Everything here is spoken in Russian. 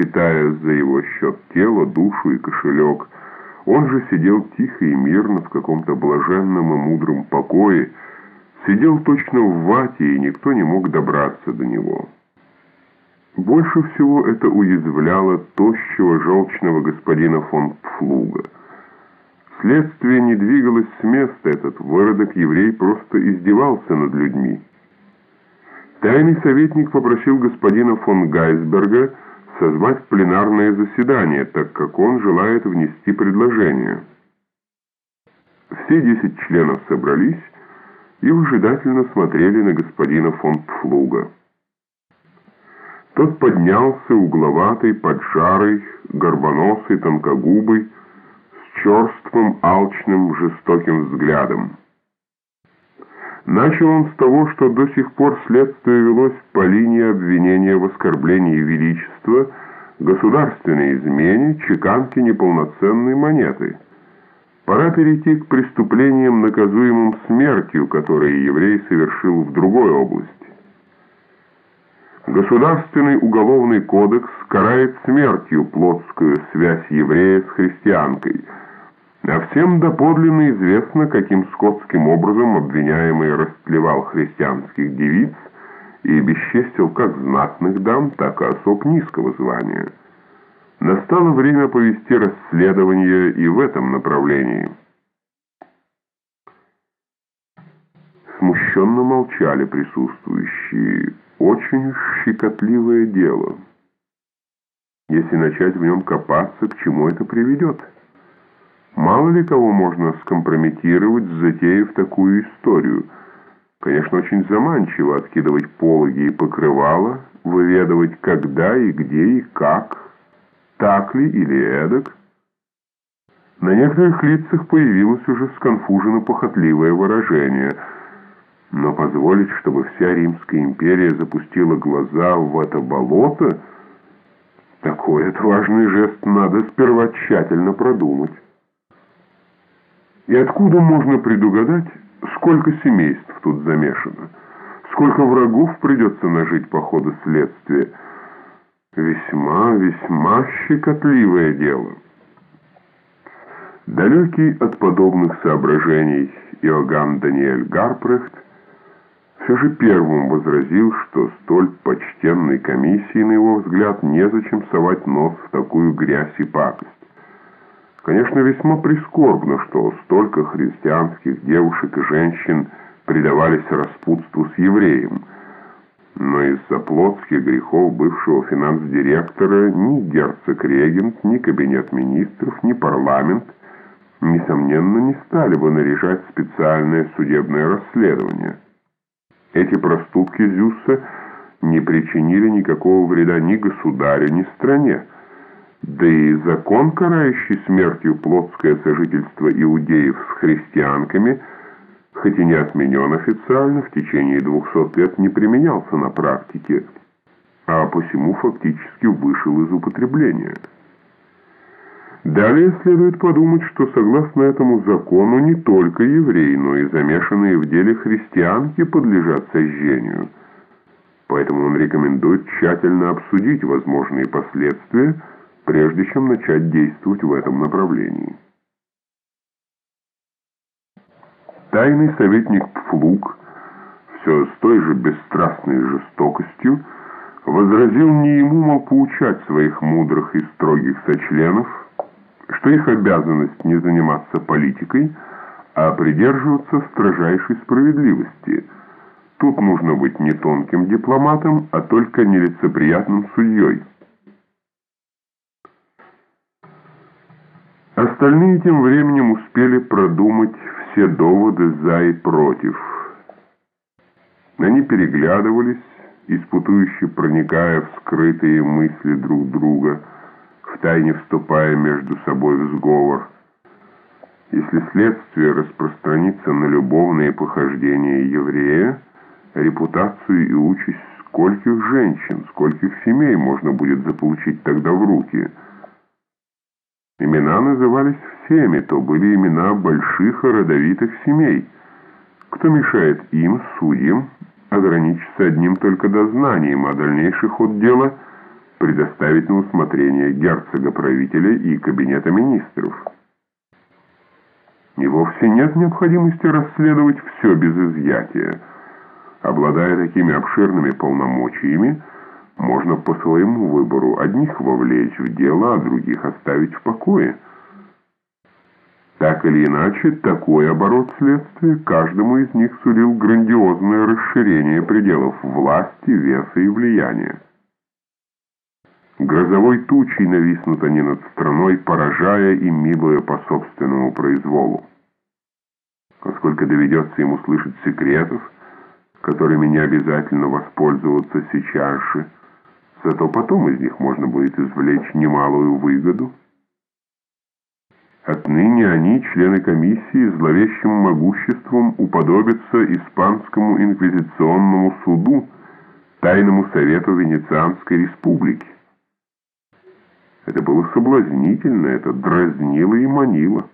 питая за его счет тело, душу и кошелек. Он же сидел тихо и мирно в каком-то блаженном и мудром покое, сидел точно в вате, и никто не мог добраться до него. Больше всего это уязвляло тощего желчного господина фон Пфлуга. Следствие не двигалось с места, этот выродок-еврей просто издевался над людьми. Тайный советник попросил господина фон Гайсберга созвать пленарное заседание, так как он желает внести предложение. Все десять членов собрались и выжидательно смотрели на господина фон Пфлуга. Тот поднялся угловатый, поджарый, горбоносый, тонкогубый, с черствым, алчным, жестоким взглядом. Начал он с того, что до сих пор следствие велось по линии обвинения в оскорблении величества, государственной измене, чеканке неполноценной монеты. Пора перейти к преступлениям, наказуемым смертью, которые еврей совершил в другой области. Государственный уголовный кодекс карает смертью плотскую связь еврея с христианкой – а всем доподлинно известно, каким скотским образом обвиняемый растлевал христианских девиц и бесчестил как знатных дам, так и особ низкого звания. Настало время повести расследование и в этом направлении. Смущенно молчали присутствующие. Очень щекотливое дело. Если начать в нем копаться, к чему это приведет? Мало ли кого можно скомпрометировать, затеяв такую историю. Конечно, очень заманчиво откидывать пологи и покрывала, выведывать когда и где и как, так ли или эдак. На некоторых лицах появилось уже сконфуженно похотливое выражение. Но позволить, чтобы вся Римская империя запустила глаза в это болото, такой отважный жест надо сперва тщательно продумать. И откуда можно предугадать, сколько семейств тут замешано? Сколько врагов придется нажить по ходу следствия? Весьма, весьма щекотливое дело. Далекий от подобных соображений Иоганн Даниэль Гарпрехт все же первым возразил, что столь почтенной комиссии, на его взгляд, незачем совать нос в такую грязь и пакость. Конечно, весьма прискорбно, что столько христианских девушек и женщин предавались распутству с евреем. Но из-за плотских грехов бывшего финанс-директора ни герцог-регент, ни кабинет министров, ни парламент, несомненно, не стали бы наряжать специальное судебное расследование. Эти проступки Зюсса не причинили никакого вреда ни государю, ни стране. Да и закон, карающий смертью плотское сожительство иудеев с христианками, хоть и не отменен официально, в течение двухсот лет не применялся на практике, а посему фактически вышел из употребления. Далее следует подумать, что согласно этому закону не только евреи, но и замешанные в деле христианки подлежат сожжению. Поэтому он рекомендует тщательно обсудить возможные последствия, прежде чем начать действовать в этом направлении. Тайный советник Пфлуг все с той же бесстрастной жестокостью возразил не ему, мол, поучать своих мудрых и строгих сочленов, что их обязанность не заниматься политикой, а придерживаться строжайшей справедливости. Тут нужно быть не тонким дипломатом, а только нелицеприятным судьей. Остальные тем временем успели продумать все доводы «за» и «против». Они переглядывались, испытующе проникая в скрытые мысли друг друга, втайне вступая между собой в сговор. Если следствие распространится на любовные похождения еврея, репутацию и участь скольких женщин, скольких семей можно будет заполучить тогда в руки – Имена назывались всеми, то были имена больших и родовитых семей. Кто мешает им, судьям, ограничиться одним только дознанием, а дальнейший ход дела предоставить на усмотрение герцога-правителя и кабинета министров. И вовсе нет необходимости расследовать все без изъятия. Обладая такими обширными полномочиями, можно по своему выбору одних вовлечь в дело, а других оставить в покое. Так или иначе, такой оборот следствия каждому из них сулил грандиозное расширение пределов власти, веса и влияния. Грозовой тучей нависнут они над страной, поражая и милуя по собственному произволу. Поскольку доведется ему слышать секретов, которыми не обязательно воспользоваться сейчас же, зато потом из них можно будет извлечь немалую выгоду. Отныне они, члены комиссии, зловещим могуществом уподобятся Испанскому инквизиционному суду, Тайному совету Венецианской республики. Это было соблазнительно, это дразнило и манило.